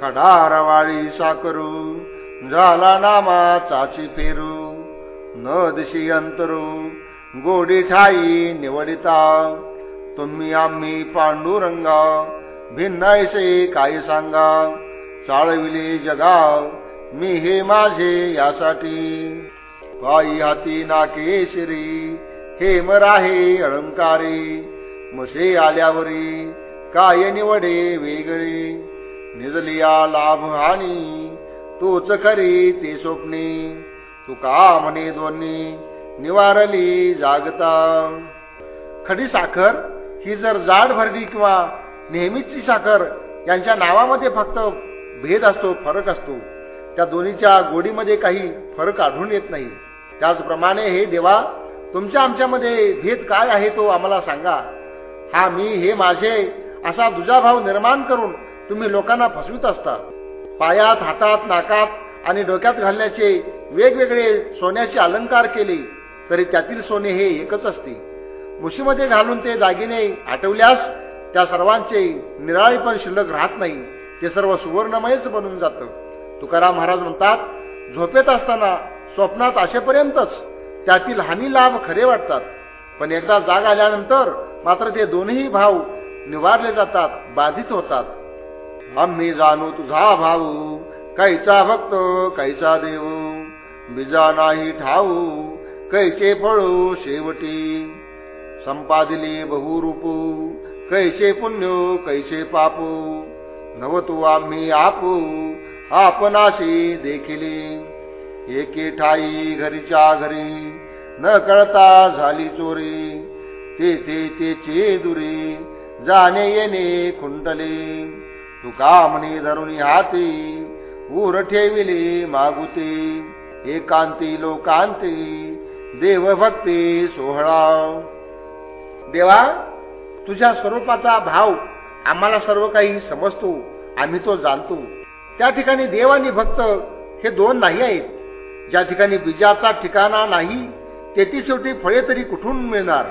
खडारवाळी साकरू झाला नामा चाची फेरू न दिशी अंतरू गोडी ठाई निवडिता तुम्ही आम्ही पांडुरंगा भिन्नायसे काय सांगा चाळविले जगा मी हे माझे यासाठी. पायी हाती नाकेशरी हे मराहे अलंकारे मसे आल्यावरी काय निवडे वेगळे. निजलिया लाभ हानी तोच खरी ते स्वप्ने. तुका म्हणे दोन्ही निवारली जागता. खडी साखर ही जर जाड भरडी किंवा नेहमीची साखर यांच्या नावामध्ये फक्त भेद असतो फरक असतो त्या दोन्हीच्या गोडीमध्ये काही फरक आढळून येत नाही. त्याचप्रमाणे हे देवा तुमच्या आमच्यामध्ये भेद काय आहे तो आम्हाला सांगा. हा मी हे माझे असा दुजाभाव निर्माण करून तुम्ही लोकांना फसवित असता. पायात हातात नाकात आणि डोक्यात घालण्याचे वेगवेगळे सोन्याचे अलंकार केले तरी त्यातील सोने हे एकच असते. मुशीमध्ये घालून ते दागिने आठवल्यास त्या सर्वांचे निराळीपण शिल्लक राहत नाही. ते सर्व सुवर्णमयच बनून जातं. तुकाराम महाराज म्हणतात झोपेत असताना स्वप्नात असेपर्यंतच त्यातील हानी लाभ खरे वाटतात. पण एकदा जाग आल्यानंतर मात्र ते दोन्ही भाव निवारले जातात बाधित होतात. आम्ही जाणू तुझा भाऊ कैचा भक्त कैचा देव. बिजा नाही ठाऊ कैचे फळू शेवटी. संपादिले बहुरूपू कैसे पुण्य कैसे पापू. नवतू आम्ही आपू आपणाशी देखिले. एके ठाई घरीच्या घरी न कळता झाली चोरी. ते ते तेचे दुरी जाणे येणे खुंटले. तुका म्हणे धरुणी हाती ऊर ठेविले मागुते एकांती लोकांती देवभक्ती सोहळा देवा तुझ्या स्वरूपाचा भाव आम्हाला सर्व काही समजतो आम्ही तो जाणतो. त्या ठिकाणी देव आणि भक्त हे दोन नाही आहेत. ज्या ठिकाणी बीजाचा ठिकाणा नाही तेथी शेवटी फळे तरी कुठून मिळणार?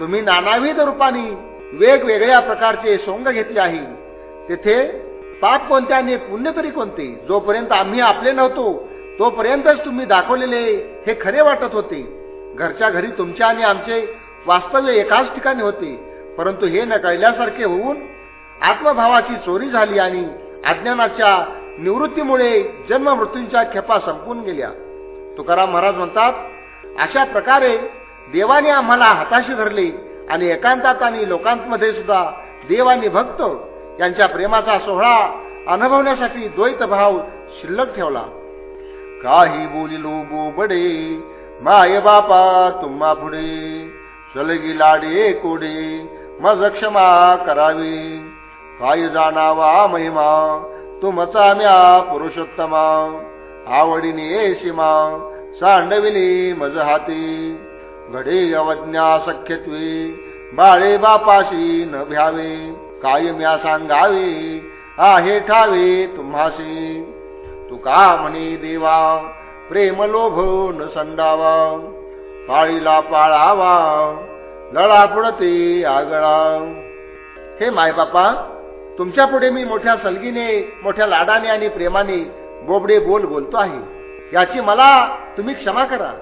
तुम्ही नानाविध रूपाने वेगवेगळ्या प्रकारचे सोंग घेतले आहे. तेथे पाप कोणते आणि पुण्य तरी कोणते? जोपर्यंत आम्ही आपले नव्हतो तोपर्यंतच तुम्ही दाखवलेले हे खरे वाटत होते. घरच्या घरी तुमच्या आणि आमचे वास्तव्य एकाच ठिकाणी होते. परंतु हे न कळल्यासारखे होऊन आत्मभावाची चोरी झाली आणि अज्ञानाच्या निवृत्तीमुळे जन्म मृत्यूंच्या खेपा संपून गेल्या. तुकाराम महाराज म्हणतात अशा प्रकारे देवाने आम्हाला हाताशी धरले आणि एकांतात आणि लोकांमध्ये सुद्धा देव भक्त यांच्या प्रेमाचा सोहळा अनुभवण्यासाठी द्वैत भाव शिल्लक ठेवला. काही बोलिलो बोबडे माय बापा तुम्हा पुढे. सलगी लाडे कोडे मज क्षमा करावी. काय जाणावा महिमा तुमचा म्या पुरुषोत्तमा. आवडीने सीमा सांडविली मज हाती. घडे अवज्ञा सख्यत्वे बाळे बापाशी न भ्यावे. काय म्या सांगावे? आहे ठावे तुम्हाशी. तुका म्हणे देवा प्रेम लोभ न संडावा. पाळीला पाळावा लळा पुढते आगळा. हे मायबापा तुमच्यापुढे मी मोठ्या सलगीने मोठ्या लाडाने आणि प्रेमाने बोबडे बोल बोलतो आहे. याची मला तुम्ही क्षमा करा.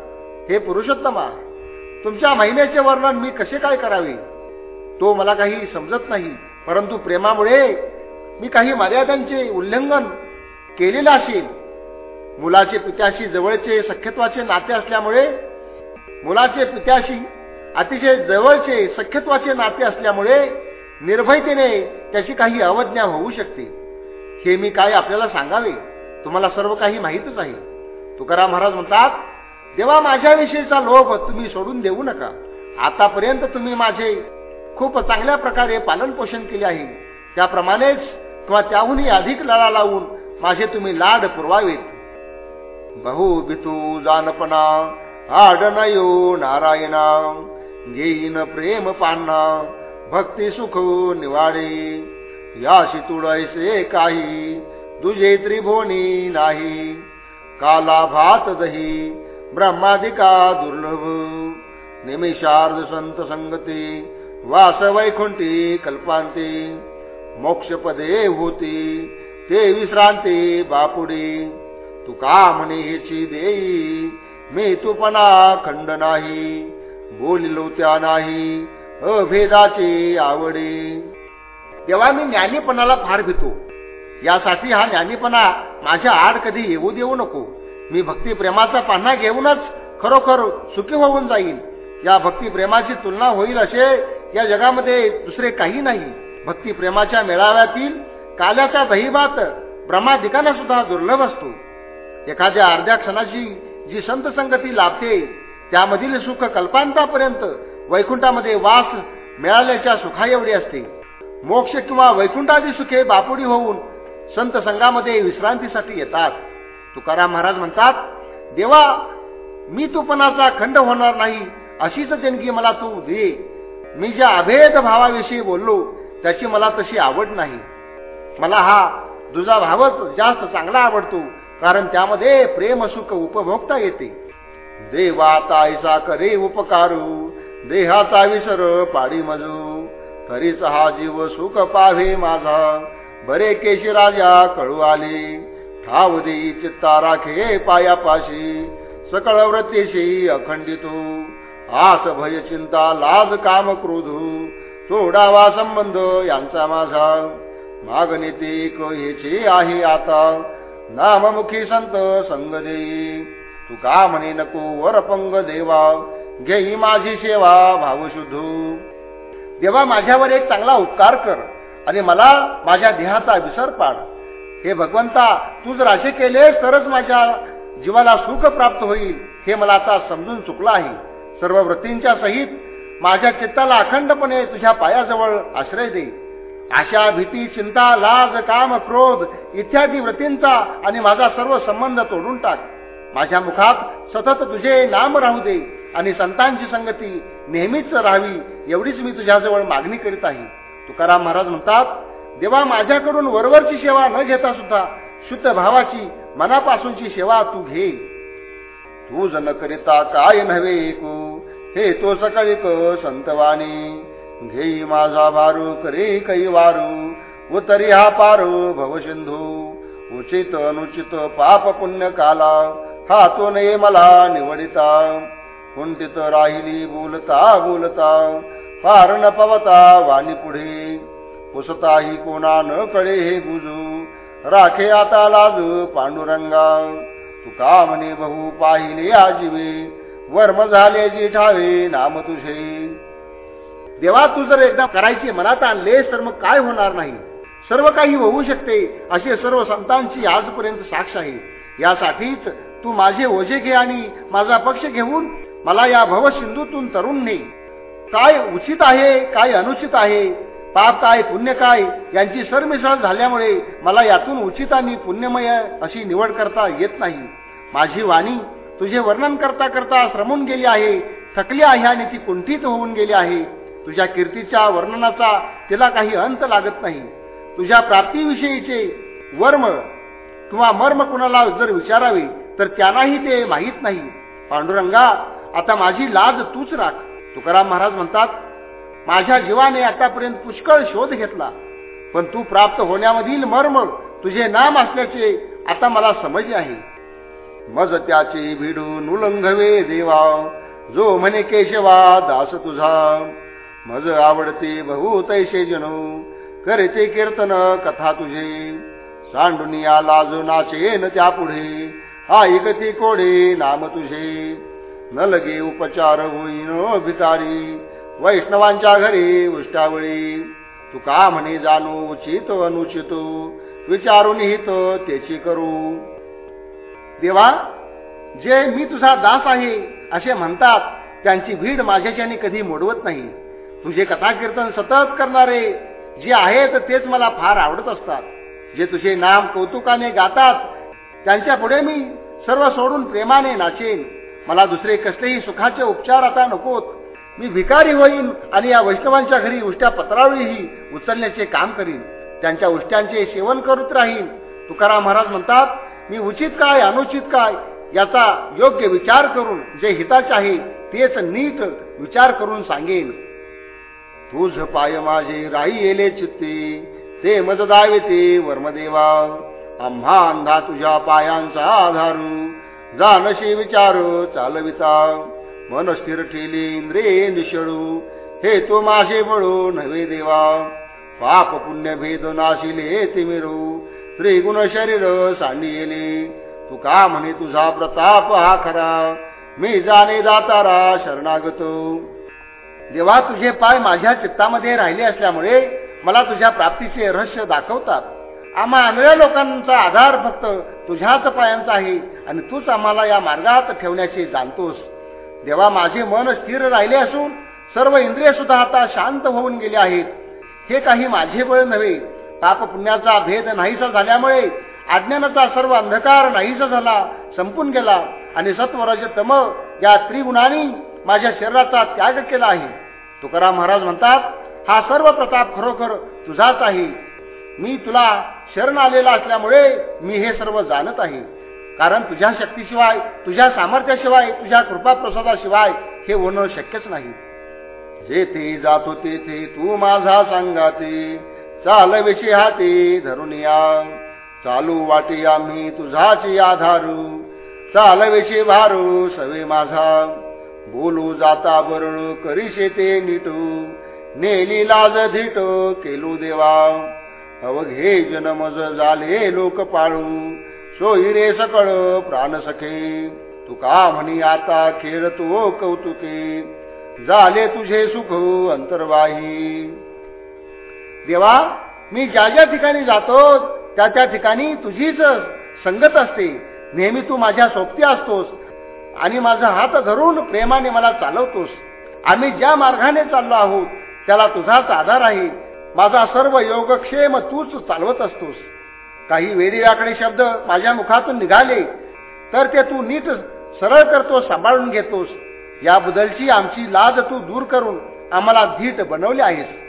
हे पुरुषोत्तमा तुमच्या महिन्याचे वर्णन मी कसे काय करावे? तो मला काही समजत नाही. परंतु प्रेमामुळे मी काही मर्यादांचे उल्लंघन केलेलं असेल. मुलाचे पित्याशी जवळचे सख्यत्वाचे नाते असल्यामुळे मुलाचे पित्याशी अतिशय जवळचे सख्यत्वाचे नाते असल्यामुळे निर्भयतेने त्याची काही अवज्ञा होऊ शकते. हे मी काय आपल्याला सांगावे? तुम्हाला सर्व काही माहीतच आहे. तुकाराम महाराज म्हणतात देवा माझ्याविषयीचा लोभ तुम्ही सोडून देऊ नका. आतापर्यंत तुम्ही माझे खूप चांगल्या प्रकारे पालन पोषण केले आहे. त्याप्रमाणेच किंवा त्याहूनही अधिक लळा लावून माझे तुम्ही लाड पुरवावेत. बहु बितू जानपणा आडनयो नारायणा घेईन प्रेम पान्ना भक्ती सुख निवाडे. याशी तुडैसे काही तुझे त्रिभोनी नाही. काला भात दही ब्रह्मादिका दुर्लभ निमिषार्ध संत संगती वास वैकुंठी कल्पांती मोक्षपदे होती ते विश्रांती बापुडी. तुका म्हणे हेची देई मी तुपणा खंड नाही बोलिलो त्या नाही अभेदाची आवडी. तेव्हा मी ज्ञानीपणाला फार भीतो. यासाठी हा ज्ञानीपणा माझ्या आड कधी येऊ देऊ नको. मी भक्ती प्रेमाचा पान्हा घेऊनच खरोखर सुखी होऊन जाईल या भक्ती प्रेमाची तुलना होईल असे या जगामध्ये दुसरे काही नाही. भक्ती प्रेमाच्या मेळाव्यातील काल्याचा दहीभात ब्रह्माधिकांना सुद्धा दुर्लभ असतो. एखाद्या अर्ध्या क्षणाची जी संत संगती लाभते त्यामधील सुख कल्पांतापर्यंत वैकुंठामध्ये वास मिळाल्याच्या सुखा एवढी असते. मोक्ष किंवा वैकुंठादी सुखे बापुडी होऊन संत संघामध्ये विश्रांतीसाठी येतात. तुकाराम महाराज म्हणतात देवा मी तुपणाचा खंड होणार नाही अशीच देणगी मला तू दे. मी ज्या अभेद भावाविषयी बोललो त्याची मला तशी आवड नाही. मला हा तुझा भावच जास्त चांगला आवडतो कारण त्यामध्ये प्रेमसुख उपभोगता येते. देवा ताईचा करे उपकारू देहाचा विसर पाडी मजू. तरीच हा जीव सुख पावे माझा. बरे केशी राजा कळू आले. ठाव देई चित्ता राखे पायापाशी. सकळ व्रतीशी अखंडितू. आस भय चिंता लाज काम क्रोधू सोडावा संबंध यांचा माझा. मागणी ते आहे आता. नाममुखी संत संग देई. तू का म्हणे नको वरपंग देवा? घेई माझी सेवा भावशुद्धू. देवा माझ्यावर एक चांगला उपकार कर आणि मला माझ्या देहाचा विसर पाड. हे भगवंता तू जर असे केले तरच माझ्या जीवाला सुख प्राप्त होईल हे मला आता समजून चुकलं आहे. सर्व वृत्तींच्या सहित माझ्या चित्ताला अखंडपणे तुझ्या पायाजवळ आश्रय दे. आशा भीती चिंता लाज काम क्रोध इत्यादी वृत्तींचा आणि माझा सर्व संबंध तोडून टाक. माझ्या मुखात सतत तुझे नाम राहू दे आणि संतांची संगती नेहमीच राहावी एवढीच मी तुझ्याजवळ मागणी करीत आहे. तुकाराम महाराज म्हणतात देवा माझ्याकडून वरवरची सेवा न घेता सुद्धा शुद्ध भावाची मनापासूनची सेवा तू घे. तू जन करिता काय नव्हे ऐकू हे तो सकाळी क संतवाणी. घेई माझा भारू करे कै वारू. उतरी हा पारू भवसिंधू उचित अनुचित पाप पुण्य काला. हा तो नये मला निवडिता. कुंठित राहिली बोलता बोलता. फार न पवता वाणी पुढे. पुसताही कोणा न कळे हे गुजू. राखे आता लाजू पांडुरंगा. तुका म्हणे बहु पाहिले आजीवे. वर्म झाले जी ठावे नाम तुझे. देवा तू जर एकदा करायची मनात आणलेस तर मग काय होणार नाही? सर्व काही होऊ शकते असे सर्व संतांची आजपर्यंत साक्ष आहे. यासाठीच तू माझे ओझे घे आणि माझा पक्ष घेऊन मला या भव सिंधूतून तरुण ने. काय उचित आहे काय अनुचित आहे? पाप काय पुण्य काय? यांची सरमिसळ झाल्यामुळे मला यातून उचित आणि पुण्यमय अशी निवड करता येत नाही. माझी वाणी तुझे वर्णन करता करता श्रमून गेली आहे थकली आहे आणि ती कुंठित होऊन गेली आहे. तुझ्या कीर्तीच्या वर्णनाचा तिला काही अंत लागत नाही. तुझ्या प्राप्तीविषयीचे वर्म किंवा मर्म कुणाला जर विचारावे तर त्यांनाही ते माहीत नाही. पांडुरंगा आता माझी लाज तूच राख. तुकाराम महाराज म्हणतात माझ्या जीवाने आतापर्यंत पुष्कळ शोध घेतला पण तू प्राप्त होण्यामधील मर्म तुझे नाम असल्याचे आता मला समजले आहे. मज त्याचे भिडून उलंघवे देवा. जो म्हणे केशवा दास तुझा. मज आवडते बहुतैसे जनो करेचे कीर्तन कथा तुझे. सांडुनिया लाजो न त्या पुढे. ऐकते कोडे नाम तुझे. न लगे उपचार होईन भिकारी. वैष्णवांच्या घरी उष्टावळी. तू का म्हणे जाणू उचित अनुचित. विचारून हित त्याची करू. देवा जे मी तुझा दास आहे असे म्हणतात त्यांची भीड माझ्याच्याने कधी मोडवत नाही. तुझे कथा कीर्तन सतत करणारे जे आहेत तेच मला फार आवडत असतात. जे तुझे नाम कौतुकाने गातात त्यांच्या पुढे मी सर्व सोडून प्रेमाने नाचेन. मला दुसरे कसलेही सुखाचे उपचार आता नकोत. मी भिकारी होईन आणि या वैष्णवांच्या घरी उष्ट्या पत्रावळीही उचलण्याचे काम करीन. त्यांच्या उष्ट्यांचे सेवन करत राहीन. तुकाराम महाराज म्हणतात मी उचित काय अनुचित काय याचा योग्य विचार करून जे हिताचे आहे तेच नीट विचार करून सांगेन. तुझ पाय माझे राई येले चित्ते ते मज ते वर्मदेवा. आम्हा अंधा तुझ्या पायांचा आधारू जानशी विचार चालविता. मन स्थिर ठेली इंद्रिय निशळू हे तो माझे बळू नव्हे देवा. पाप पुण्य भेद नाशिले तिमिरू त्रिगुण शरीर सांडिले तू का म्हणे तुझा प्रताप हा खरा? मी जाणे दातारा शरणागत. देवा तुझे पाय माझ्या चित्तामध्ये राहिले असल्यामुळे मला तुझ्या प्राप्तीचे रहस्य दाखवतात. आम्हा आंधळ्या लोकांचा आधार फक्त तुझ्याच पायांचा आहे आणि तूच आम्हाला या मार्गात ठेवण्याचे जाणतोस. देवा माझे मन स्थिर राहिले असून सर्व इंद्रिय सुद्धा आता शांत होऊन गेले आहेत. हे काही माझे बळ नव्हे पाप पुण्याचा भेद नाहीसा झाल्यामुळे अज्ञानाचा सर्व अंधकार नाहीसा झाला संपून गेला. आणि सत्वरज तम या त्रिगुणांनी माझ्या शरीराचा त्याग केला आहे. तुकाराम महाराज म्हणतात हा सर्व प्रताप खरोखर तुझाच आहे. मी तुला शरण आलेला असल्यामुळे मी हे सर्व जाणत आहे. कारण तुझ्या शक्तीशिवाय तुझ्या सामर्थ्याशिवाय तुझ्या कृपा प्रसादाशिवाय हे होणं शक्यच नाही. जेथे जातो तेथे तू माझा सांगाते. चालविषयी हाती धरून या चालू वाटी आम्ही तुझाची आधारू. चालविषयी भारू सवे माझा. बोलू जाता बरळू करीशे ते नीटू. नेली लाज धीट केलू देवा. अवघे जनमज झाले लोक पाळू. सोयी रे सकळ प्राण सखे. तू का म्हणी आता खेळतो कौतुके. झाले तुझे सुख अंतर्वाही. देवा मी ज्या ज्या ठिकाणी जातो त्या त्या ठिकाणी तुझीच संगत असते. नेहमी तू माझ्या सोबती असतोस आणि माझा हात धरून प्रेमाने मला चालवतोस. आम्ही ज्या मार्गाने चाललो आहोत त्याला तुझाच आधार आहे. माझा सर्व योगक्षेम तूच चालवत असतोस. काही वेडीवाकडे शब्द माझ्या मुखातून निघाले तर ते तू नीट सरळ करतोस सांभाळून घेतोस. याबद्दलची आमची लाज तू दूर करून आम्हाला धीट बनवले आहेस.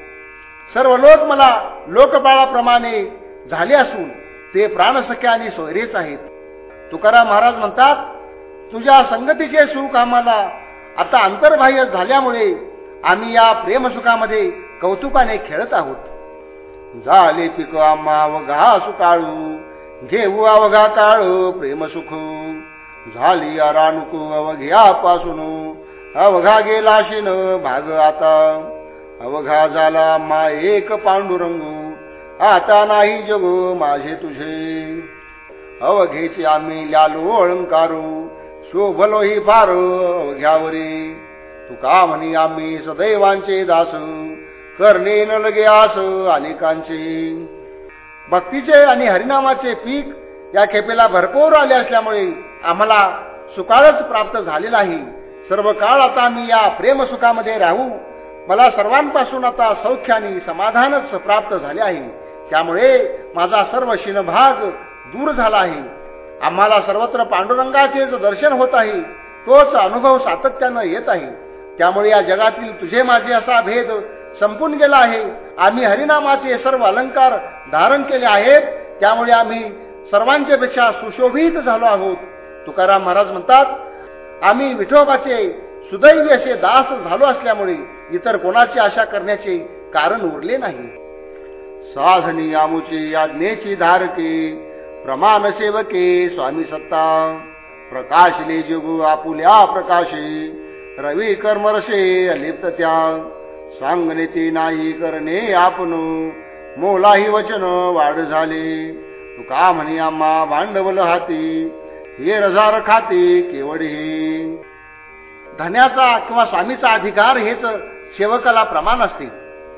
सर्व लोक मला लोकबाळाप्रमाणे झाले असून ते प्राणसख्या आणि सोयरेच आहेत. तुकाराम महाराज म्हणतात तुझ्या संगतीचे सुख आम्हाला आता अंतर्बाह्य झाल्यामुळे आम्ही या प्रेमसुखामध्ये कौतुकाने खेळत आहोत. झाले तिक आम्हा अवघा सुकाळू घेऊ अवघा काळ प्रेमसुख. झाली अरानुकू अवघ्यापासून अवघा गेला शिन भाग आता. अवघा झाला मा एक पांडुरंग. आता नाही जग माझे तुझे. अवघेचे आम्ही लालो अळंकारू शोभलो ही फार अवघ्यावरी. तू का म्हणी आम्ही सदैवांचे दास. करणे न लगे आस अनेकांचे. भक्तीचे आणि हरिनामाचे पीक या खेपेला भरपूर आले असल्यामुळे आम्हाला सुकाळच प्राप्त झाले नाही. सर्व काळ आता मी या प्रेमसुखामध्ये राहू. मला सर्वांपासून आता सौख्य आणि समाधानच प्राप्त झाले आहे. त्यामुळे माझा सर्व शिनभाग दूर झाला आहे. आम्हाला सर्वत्र पांडुरंगाचे जो दर्शन होत आहे. तोच अनुभव सातत्यानं येत आहे. त्यामुळे या जगातील तुझे माझे असा भेद संपून गेला आहे. आम्ही हरिनामाचे सर्व अलंकार धारण केले आहेत. त्यामुळे आम्ही सर्वांच्या पेक्षा सुशोभित झालो आहोत. तुकाराम महाराज म्हणतात आम्ही विठोबाचे सुदैवी असे दास झालो असल्यामुळे इतर कोणाची आशा करण्याचे कारण उरले नाही. साधनी आमुची आज्ञेची धारके प्रमाण सेवके स्वामी सत्ता प्रकाशले जगू आपुल्या प्रकाशे रवी कर्मरसे अलिप्त त्या. सांगणे ते नाही करणे आपण मोलाही वचन वाढ झाले. तुका म्हणे आम्हा भांडवल हाती हे रजार खाते केवड हे? धन्याचा किंवा स्वामीचा अधिकार हेच सेवकाला प्रमाण असते.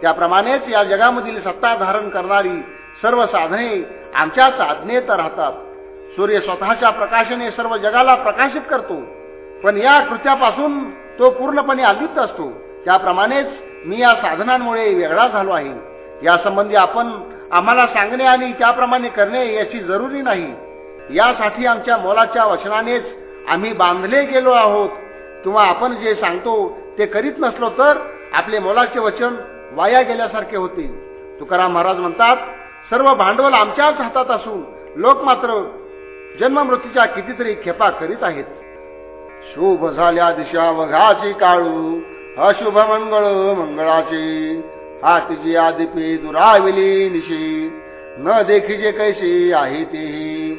त्याप्रमाणेच या जगामधील सत्ता धारण करणारी सर्व साधने आमच्याच आज्ञेत राहतात. सूर्य स्वतःच्या प्रकाशाने सर्व जगाला प्रकाशित करतो. पण या कृत्यापासून तो पूर्णपणे अलिप्त असतो. त्याप्रमाणेच मी या साधनांमुळे वेगळा झालो आहे. यासंबंधी आपण आम्हाला सांगणे आणि त्याप्रमाणे करणे याची जरुरी नाही. यासाठी आमच्या मोलाच्या वचनानेच आम्ही बांधले गेलो आहोत. किंवा आपण जे सांगतो ते करीत नसलो तर आपले मोलाचे वचन वाया गेल्यासारखे होते तुकाराम महाराज म्हणतात सर्व भांडवल आमच्याच हातात असून लोक मात्र जन्म मृत्यूच्या कितीतरी खेपा करीत आहेत. शुभ झाल्या दिशा वघाची काळू अशुभ मंगळ मंगळाची. हा तिची आदिपी दुराविली निशी न देखीजे कैशी आहे तेही.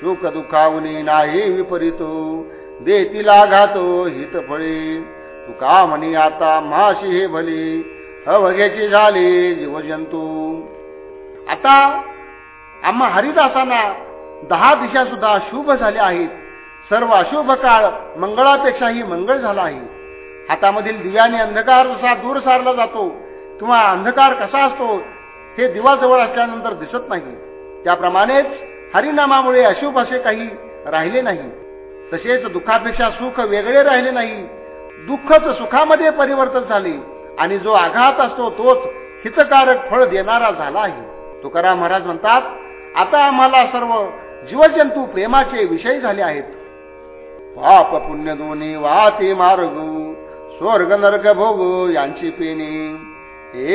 सुख दुखावणी नाही विपरीत. देतीला घातो हित फळे का म्हणी आता माशी हे भली अवघ्याची झाले जीवजंतू. आता आम्हा हरिदासांना दहा दिशा सुद्धा शुभ झाल्या आहेत. सर्व अशुभ काळ मंगळापेक्षाही मंगळ झाला आहे. हातामधील दिव्याने अंधकार जसा दूर सारला जातो किंवा अंधकार कसा असतो हे दिवाजवळ असल्यानंतर दिसत नाही. त्याप्रमाणेच हरिनामामुळे अशुभ असे काही राहिले नाही. तसेच दुःखापेक्षा सुख वेगळे राहिले नाही. दुःखच सुखामध्ये परिवर्तन झाले आणि जो आघात असतो तोच हितकारक फळ देणारा झाला आहे. तुकाराम महाराज म्हणतात आता आम्हाला सर्व जीवजंतू प्रेमाचे विषय झाले आहेत. पाप पुण्य दोन्ही वाते मार्ग स्वर्ग नरक भोग यांची पेने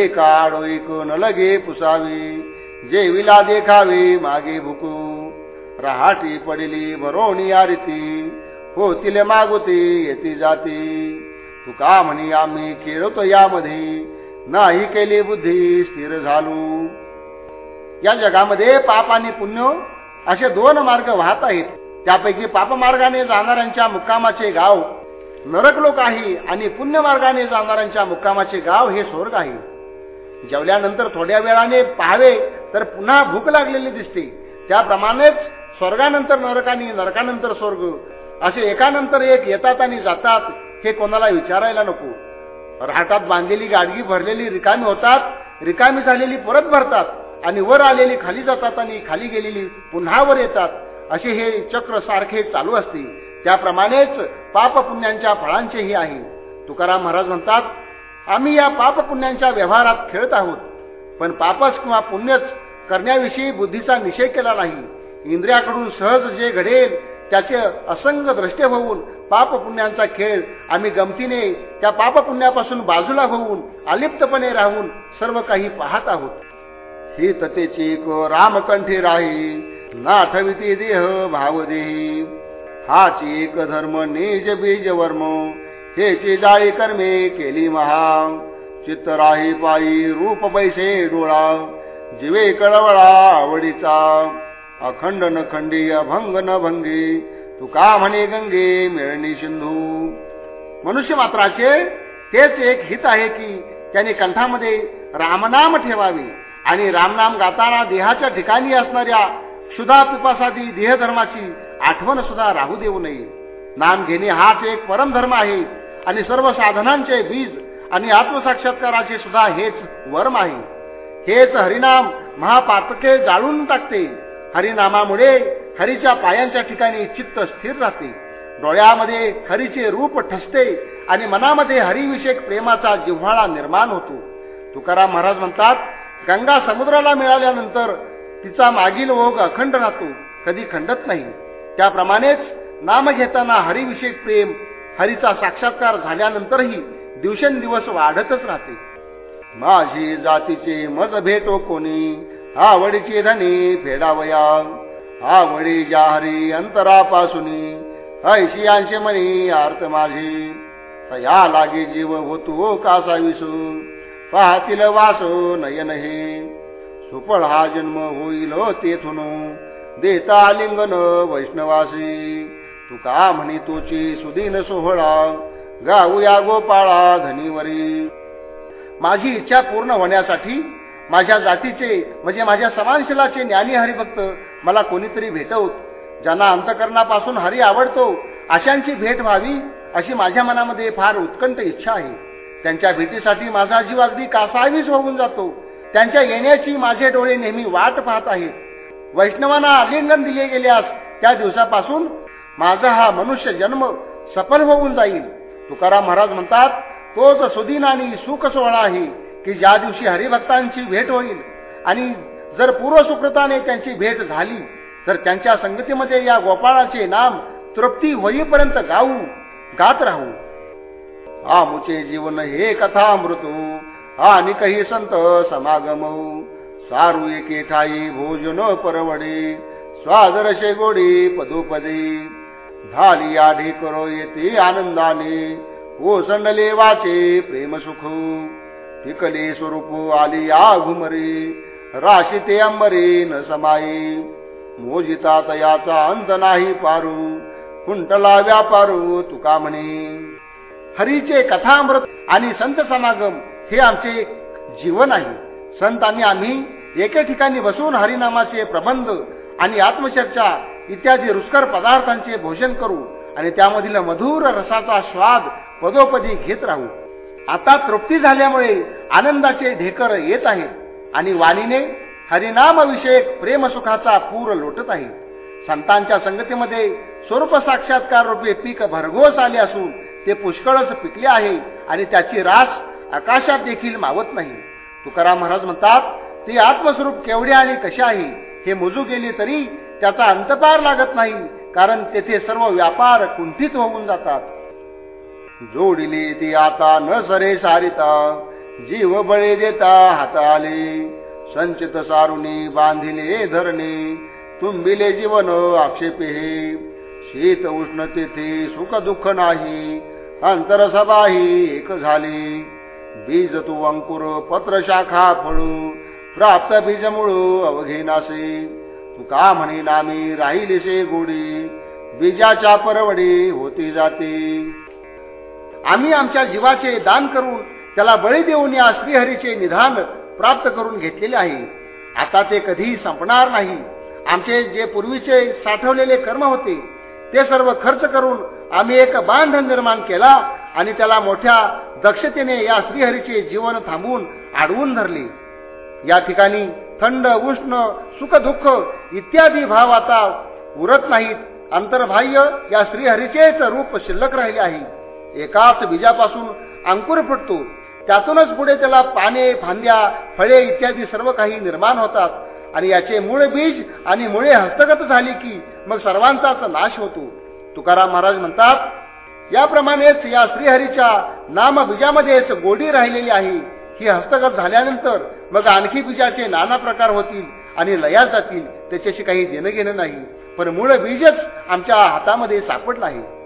एका आडो एक न लगे पुसावे जेविला देखावे मागे भुकू. रहाटी पडली भरोणी आरती. होतील मागुती येते जाती. तुका म्हणी आम्ही खेळतो यामध्ये. नाही केली बुद्धी स्थिर झालो. या जगामध्ये पाप आणि पुण्य असे दोन मार्ग वाहत आहेत. त्यापैकी पाप मार्गाने जाणाऱ्यांच्या मुक्कामाचे गाव नरक लोक आहे आणि पुण्य मार्गाने जाणाऱ्यांच्या मुक्कामाचे गाव हे स्वर्ग आहे. जेवल्यानंतर थोड्या वेळाने पाहावे तर पुन्हा भूक लागलेली दिसते. त्याप्रमाणेच स्वर्गानंतर नरक आणि नरकानंतर स्वर्ग. असे एकानंतर एक येतात आणि जातात हे कोणाला विचारायला नको. राहतात बांधलेली गाडगी भरलेली रिकामी होतात रिकामी झालेली परत भरतात आणि वर आलेली खाली जातात आणि खाली गेलेली पुन्हा वर येतात. असे हे चक्र सारखे चालू असते. त्याप्रमाणेच पाप पुण्यांच्या फळांचेही आहे. तुकाराम महाराज म्हणतात आम्ही या पाप पुण्यांच्या व्यवहारात खेळत आहोत पण पापच किंवा पुण्यच करण्याविषयी बुद्धीचा निषेध केला नाही. इंद्रियाकडून सहज जे घडेल त्याचे असंग द्रष्टे होऊन पाप पुण्यांचा खेळ आम्ही गमतीने त्या पाप पुण्यापासून बाजूला होऊन अलिप्तपणे राहून सर्व काही पाहत आहोत. ही ततेची रामकंठी राही नाथविती देह भावदेही. हाची एक धर्म निज बीज वर्म हेची जाळी कर्मे केली महा. चित्त राही पायी रूप पैसे डोळा जिवे कळवळा आवडीचा. अखंड न खंडी अभंग न भंगी. तुका म्हणे गंगे मिळणी सिंधू. मनुष्य मात्राचे तेच एक हित आहे की त्याने कंठामध्ये रामनाम ठेवावे आणि रामनाम गाताना देहाच्या ठिकाणी असणाऱ्या क्षुधा पिपासादी देहधर्माची आठवण सुद्धा राहू देऊ नये. नाम घेणे हाच एक परमधर्म आहे आणि सर्व साधनांचे बीज आणि आत्मसाक्षात्काराचे सुद्धा हेच वर्म आहे. हेच हरिनाम महापातके जाळून टाकते. हरिनामामुळे हरीच्या पायांच्या ठिकाणी चित्त स्थिर राहते. डोळ्यामध्ये हरीचे रूप ठसते आणि मनामध्ये हरिविषयक प्रेमाचा जिव्हाळा निर्माण होतो. तुकाराम महाराज म्हणतात गंगा समुद्राला मिळाल्यानंतर तिचा मागील ओघ अखंड राहतो कधी खंडत नाही. त्याप्रमाणेच नाम घेताना हरिविषयक प्रेम हरीचा साक्षात्कार झाल्यानंतरही दिवसेंदिवस वाढतच राहते. माझी जातीचे मज भेटो कोणी आवडीची धनी फेडावया. आवडी जाहरी हरी अंतरापासून. ऐशी अंशे मनी आर्त माझी. या लागे जीव होतो कासा विसू पाहतील वासो नयन हे सुपळ हा जन्म होईल तेथून. देता लिंगन वैष्णवासी. तुका म्हणी तोची सुदीन सोहळा? गाऊया गोपाळा धनीवरी. माझी इच्छा पूर्ण होण्यासाठी माझ्या जातीचे म्हणजे माझ्या समानशिलाचे ज्ञानी हरिभक्त मला कोणीतरी भेटवत ज्यांना अंतकरणापासून हरी आवडतो अशांची भेट व्हावी अशी माझ्या मनामध्ये फार उत्कंठ इच्छा आहे. त्यांच्या भेटीसाठी माझा जीव अगदी कासावीस होऊन जातो. त्यांच्या येण्याची माझे डोळे नेहमी वाट पाहत आहेत. वैष्णवांना आलिंगन दिले गेल्यास त्या दिवसापासून माझा हा मनुष्य जन्म सफल होऊन जाईल. तुकाराम महाराज म्हणतात तोच सुदीन आणि सुख सोहळा आहे. की ज्या दिवशी हरिभक्तांची भेट होईल आणि जर पूर्व त्यांची भेट झाली तर त्यांच्या संगतीमध्ये या गोपाळाचे नाम तृप्ती होईपर्यंत गाऊ गात राहू. आमुचे जीवन हे कथा मृतू आणि काही संत समागम. सारू एके ठाई भोजन परवडे स्वादरशे गोडी पदोपदे. झाली आधी करो येते आनंदाने हो ओसंडले वाचे प्रेम सुख पिकले स्वरूप आली या घुमरी. राशी ते अंबरी न समाई. मोजिता तयाचा अंत नाही पारू. कुंटला व्यापारू तुका म्हणे. हरीचे कथामृत आणि संत समागम हे आमचे जीवन आहे. संत आणि आम्ही एके ठिकाणी बसून हरिनामाचे प्रबंध आणि आत्मचर्चा इत्यादी रुचकर पदार्थांचे भोजन करू आणि त्यामधील मधुर रसाचा स्वाद पदोपदी घेत राहू. आता तृप्ती झाल्यामुळे आनंदाचे ढेकर येत आहे आणि वाणीने हरिनामविषयक प्रेमसुखाचा पूर लोटत आहे. संतांच्या संगतीमध्ये स्वरूप साक्षात्कार रूपे पीक भरघोस आले असून ते पुष्कळच पिकले आहे आणि त्याची रास आकाशात देखील मावत नाही. तुकाराम महाराज म्हणतात ते आत्मस्वरूप केवढे आणि कसे आहे? हे मोजू गेले तरी त्याचा अंतपार लागत नाही कारण तेथे सर्व व्यापार कुंठित होऊन जातात. जोडिले ती आता न सरे सारिता जीव बळे देता हाताले. संचित सारुनी बांधिले धरणे तुंबिले जीवन आक्षेपे हे. शीत उष्ण तेथे सुख दुःख नाही अंतरसभाही एक झाली. बीज तू अंकुर पत्र शाखा फळू प्राप्त बीज मुळू अवघे नासे. तू का म्हणे नामी राहिलेसे गोडी बीजाच्या परवडी होती जाते. आम्ही आमच्या जीवाचे दान करून त्याला बळी देऊन या श्रीहरीचे निधान प्राप्त करून घेतलेले आहे. आता ते कधीही संपणार नाही. आमचे जे पूर्वीचे साठवलेले कर्म होते ते सर्व खर्च करून आम्ही एक बांध निर्माण केला आणि त्याला मोठ्या दक्षतेने या श्रीहरीचे जीवन थांबवून अडवून धरले. या ठिकाणी थंड उष्ण सुख दुःख इत्यादी भाव आता उरत नाहीत. अंतर्बाह्य या श्रीहरीचेच रूप शिल्लक राहिले आहे. एकाच बीजापासून अंकुर फुटतो. त्यातूनच पुढे त्याला पाने फांद्या फळे इत्यादी सर्व काही निर्माण होतात. आणि याचे मूळ बीज आणि मुळे हस्तगत झाली की मग सर्वांचाच नाश होतो. तुकाराम महाराज म्हणतात याप्रमाणेच या श्रीहरीच्या नाम बीजामध्येच गोडी राहिलेली आहे. ही हस्तगत झाल्यानंतर मग आणखी बीजाचे नाना प्रकार होतील आणि लया जातील. त्याच्याशी काही देणं घेणं नाही. पण मूळ बीजच आमच्या हातामध्ये सापडलं आहे.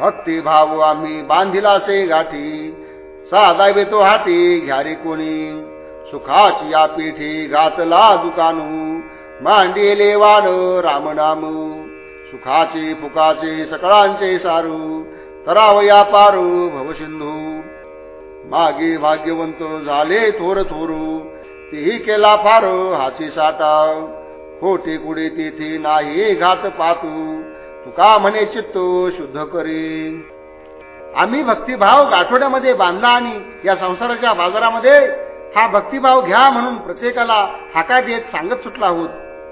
भक्ती भाव आम्ही बांधिलासे गाठी. साधावे तो हाती घ्यारी कोणी. सुखाची या पीठी घातला दुकानू. मांडिले वान रामनाम. सुखाचे फुकाचे सकळांचे सारू. तरावया पारू भवसिंधू. मागे भाग्यवंत झाले थोर थोरू. तेही केला फार हाची साठाव खोटे कुडे तेथे नाही घात पातू. तुका म्हणे चित्त शुद्ध करीन. आम्ही भक्तिभाव गाठोड्यामध्ये बांधला आणि या संसाराच्या बाजारामध्ये हा भक्तिभाव घ्या म्हणून प्रत्येकाला हाका देत सांगत सुटला आहोत.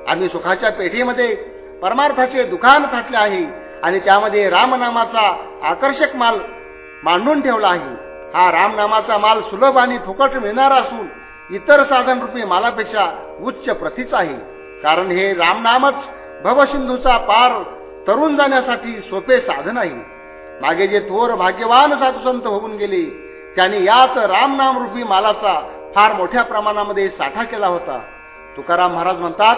आम्ही सुखाच्या पेढीमध्ये परमार्थाचे दुकान फाटले आहे आणि त्यामध्ये रामनामाचा आकर्षक माल मांडून ठेवला आहे. हा रामनामाचा माल सुलभ आणि फुकट मिळणारा असून इतर साधन रूपी मालापेक्षा उच्च प्रतीच आहे. कारण हे रामनामच भवसिंधूचा पार तरुण जाण्यासाठी सोपे साधन आहे. मागे जे थोर भाग्यवान साधुसंत होऊन गेले त्यांनी याच रामनाम रूपी मालाचा फार मोठ्या प्रमाणामध्ये साठा केला होता. तुकाराम महाराज म्हणतात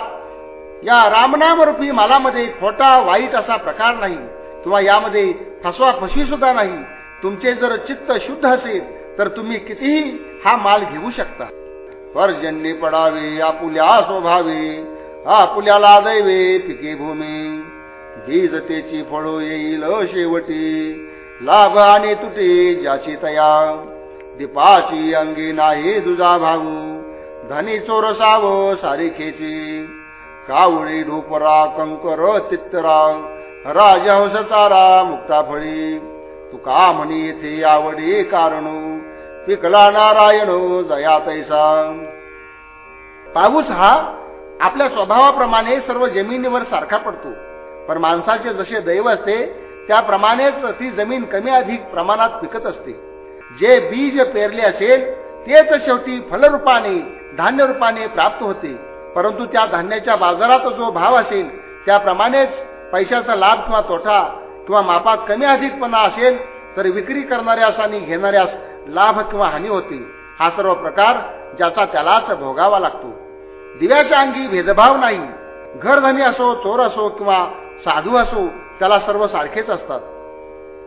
या रामनाम रूपी मालामध्ये खोटा वाईट असा प्रकार नाही किंवा यामध्ये फसवा फसवी सुद्धा नाही. तुमचे जर चित्त शुद्ध असेल तर तुम्ही कितीही हा माल घेऊ शकता. पर्जन्य पडावे आपुल्या स्वभावे आपुल्याला दैवे पिके भूमी. बीजतेची फळो येईल शेवटी. लाभ आणि तुटे ज्याची तया. दीपाची अंगी नाही दुजा भाऊ. धनी चोर साव सारिखेची. कावळी ढोपरा कंकर तित्तरा. राजहंस चारा मुक्ता फळी. तुका म्हणी येथे आवडी कारण. पिकला नारायण जया तैसा. पाऊस हा आपल्या स्वभावाप्रमाणे सर्व जमिनीवर सारखा पडतो. पण माणसाचे जसे दैव असते त्याप्रमाणेच ती जमीन कमी अधिक प्रमाणात पिकत असते. जे बीज पेरले असेल तेच शेवटी फलरूपाने धान्य रूपाने प्राप्त होते. परंतु त्या धान्याच्या बाजारात जो भाव असेल त्याप्रमाणेच पैशाचा लाभ किंवा तोटा किंवा मापात कमी अधिकपणा असेल तर विक्री करणाऱ्यास आणि घेणाऱ्यास लाभ किंवा हानी होते. हा सर्व प्रकार ज्याचा त्यालाच भोगावा लागतो. दिव्याच्या अंगी भेदभाव नाही. घरधनी असो चोर असो किंवा साधू असो त्याला सर्व सारखेच असतात.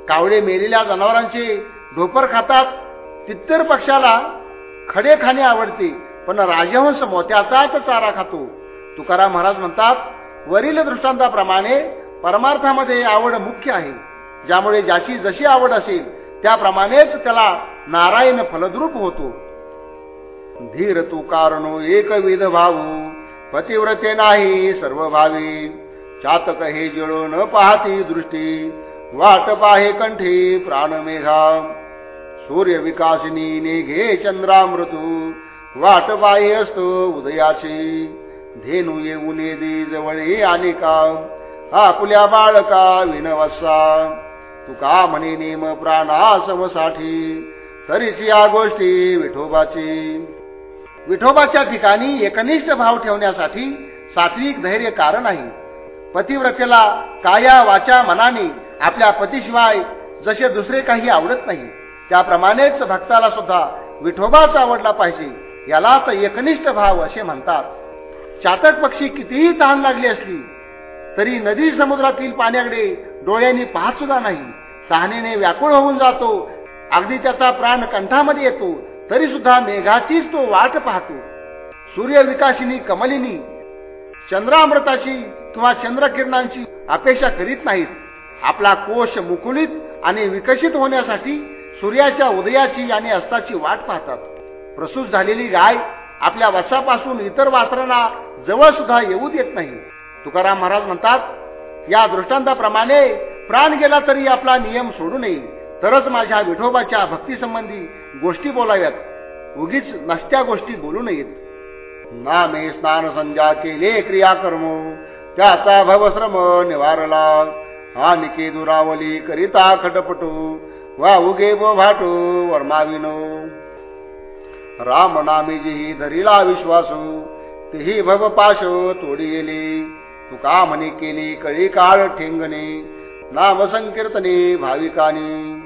कावळे मेलेल्या जनावरांचे ढोपर खातात तित्तर पक्षाला खडे खाणे आवडते पण राजहंस मोत्याचाच चारा खातो. तुकाराम महाराज म्हणतात वरील दृष्टांताप्रमाणे परमार्थामध्ये आवड मुख्य आहे. ज्यामुळे ज्याची जशी आवड असेल त्याप्रमाणेच त्याला नारायण फलद्रूप होतो. धीर तू कारणो एकविध भाऊ पतिव्रते नाही सर्व भावी चातक हे जळो न पाहती दृष्टी वाट पाहे कंठी प्राणमेघा सूर्य विकासिनी नेघे चंद्रामृतू वाट पाहे असतो उदयाची. धेनू येऊन दे आले का आपुल्या बाळका विनवसा तुका म्हणे नेम प्राणासमसाठी तरीच या गोष्टी विठोबाची. विठोबाच्या ठिकाणी एकनिष्ठ भाव ठेवण्यासाठी सात्विक धैर्य कारण आहे. पतिव्रतेला काया वाचा मनाने आपल्या पतीशिवाय जसे दुसरे काही आवडत नाही त्याप्रमाणेच भक्ताला सुद्धा विठोबाच आवडला पाहिजे याला तर एकनिष्ठ भाव असे म्हणतात. चातक पक्षी कितीही तहान लागली असली तरी नदी समुद्रातील पाण्याकडे डोळ्यांनी पाहत सुद्धा नाही. तहानेने व्याकुळ होऊन जातो अगदी त्याचा प्राण कंठामध्ये येतो तरी सुद्धा मेघाचीच तो वाट पाहतो. सूर्यविकासिनी कमलिनी चंद्रामृताची किंवा चंद्रकिरणांची अपेक्षा करीत नाहीत. आपला कोश मुकुलित आणि विकसित होण्यासाठी सूर्याच्या उदयाची आणि अस्ताची वाट पाहतात. प्रसूत झालेली गाय आपल्या वसापासून इतर वासरांना जवळ सुद्धा येऊ देत नाही. तुकाराम महाराज म्हणतात या दृष्टांताप्रमाणे प्राण गेला तरी आपला नियम सोडू नये. तरच माझ्या विठोबाच्या भक्तीसंबंधी गोष्टी बोलाव्यात. उगीच नसत्या गोष्टी बोलू नयेत. नामे स्नान संध्या केले क्रियाकर्म त्याचा भवश्रम निवारला. आणि दुरावली करिता खटपटू. वा उगे बो भाटू वर्माविनो राम नामी जी धरिला विश्वासू. तेही भव पाशो तोडी गेली. तुका म्हणे केली कळी काळ ठेंगणे. नाम संकीर्तने भाविकानी.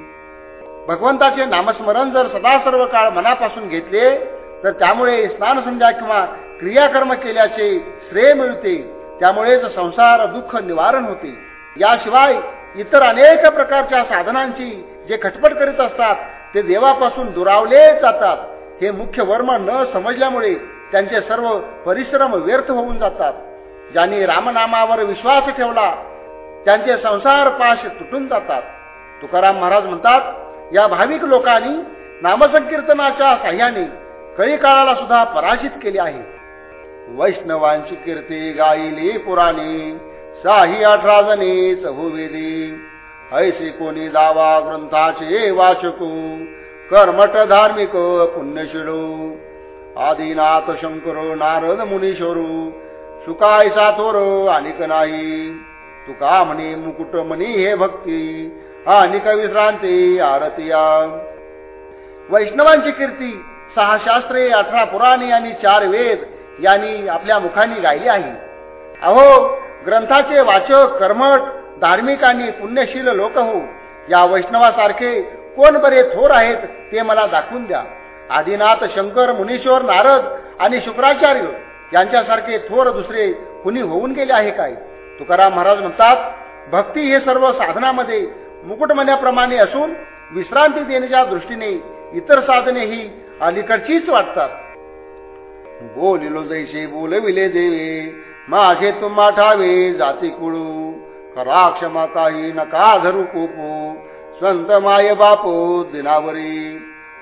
भगवंताचे नामस्मरण जर सदा सर्व काळ मनापासून घेतले तर त्यामुळे स्नान संध्या किंवा क्रियाकर्म केल्याचे श्रेय मिळते. त्यामुळेच संसार दुःख निवारण होते. याशिवाय इतर अनेक प्रकारच्या साधनांची जे खटपट करीत असतात ते देवापासून दुरावले जातात. हे मुख्य वर्म न समजल्यामुळे त्यांचे सर्व परिश्रम व्यर्थ होऊन जातात. ज्यांनी रामनामावर विश्वास ठेवला त्यांचे संसार पाश तुटून जातात. तुकाराम महाराज म्हणतात या भाविक लोकांनी नामसंकीर्तनाच्या साह्याने कई काळाला सुद्धा पराजित केले आहे. वैष्णवांची कीर्ती गाईली पुराणी साही अठरा जणी चहुवेदी ऐसे कोणी दावा ग्रंथाचे वाचकू कर्मट धार्मिक पुण्यशिडू आदिनाथ शंकर नारद मुनीश्वरू सुकायसा थोर अनिक नाही तुका म्हणे मुकुट म्हणी हे भक्ती अनिक विश्रांती आरतीया. वैष्णवांची कीर्ती सहा शास्त्रे अठरा पुराणे आणि चार वेद यांनी आपल्या मुखांनी गायली आहे अहो ग्रंथाचे वाचक कर्मठ धार्मिक आणि पुण्यशील लोक हो. या वैष्णवासारखे कोण बरे थोर आहेत ते मला दाखवून द्या. आदिनाथ शंकर मुनीश्वर नारद आणि शुक्राचार्य यांच्यासारखे थोर दुसरे कुणी होऊन गेले आहे काय? तुकाराम महाराज म्हणतात भक्ती हे सर्व साधनामध्ये मुकुटमण्याप्रमाणे असून विश्रांती देण्याच्या दृष्टीने इतर साधने ही अलीकडचीच वाटतात. बोलिलो जैसे बोलविले देवे माझे तुम्हा ठावे जाती कुळू. करा क्षमा काही नका धरू कोपू. संत माय बापो दिनावरी.